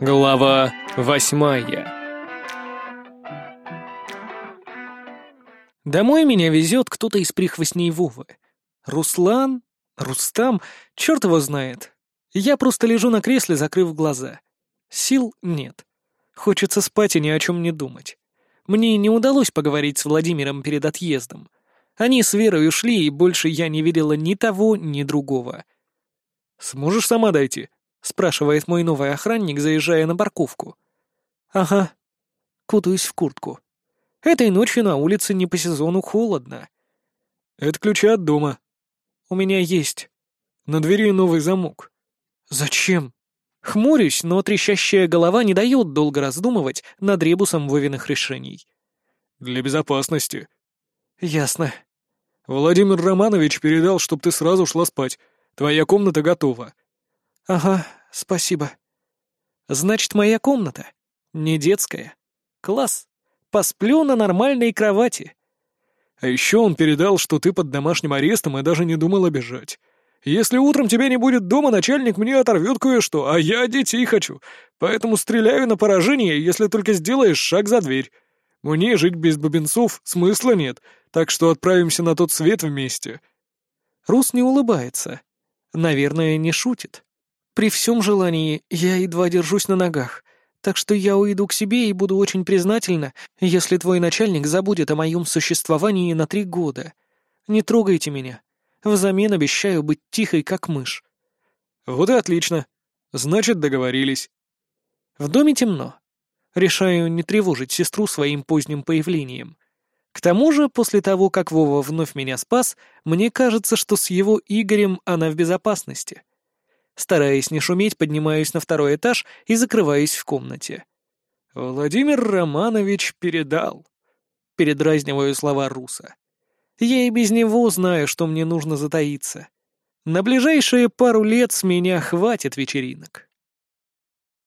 Глава восьмая Домой меня везет кто-то из прихвостней Вовы. Руслан? Рустам? Черт его знает. Я просто лежу на кресле, закрыв глаза. Сил нет. Хочется спать и ни о чем не думать. Мне не удалось поговорить с Владимиром перед отъездом. Они с Верой ушли, и больше я не видела ни того, ни другого. «Сможешь сама дойти?» — спрашивает мой новый охранник, заезжая на парковку. «Ага». Кутаюсь в куртку. Этой ночью на улице не по сезону холодно. «Это ключи от дома». «У меня есть». «На двери новый замок». «Зачем?» Хмурюсь, но трещащая голова не дает долго раздумывать над ребусом Вовиных решений. «Для безопасности». «Ясно». «Владимир Романович передал, чтоб ты сразу шла спать. Твоя комната готова». «Ага, спасибо». «Значит, моя комната? Не детская. Класс. Посплю на нормальной кровати». «А еще он передал, что ты под домашним арестом и даже не думал обижать. Если утром тебя не будет дома, начальник мне оторвет кое-что, а я детей хочу, поэтому стреляю на поражение, если только сделаешь шаг за дверь. Мне жить без бубенцов смысла нет, так что отправимся на тот свет вместе». Рус не улыбается. Наверное, не шутит. При всем желании я едва держусь на ногах, так что я уйду к себе и буду очень признательна, если твой начальник забудет о моем существовании на три года. Не трогайте меня. Взамен обещаю быть тихой, как мышь. Вот и отлично. Значит, договорились. В доме темно. Решаю не тревожить сестру своим поздним появлением. К тому же, после того, как Вова вновь меня спас, мне кажется, что с его Игорем она в безопасности. Стараясь не шуметь, поднимаюсь на второй этаж и закрываюсь в комнате. «Владимир Романович передал», — передразниваю слова Руса. Я и без него знаю, что мне нужно затаиться. На ближайшие пару лет с меня хватит вечеринок.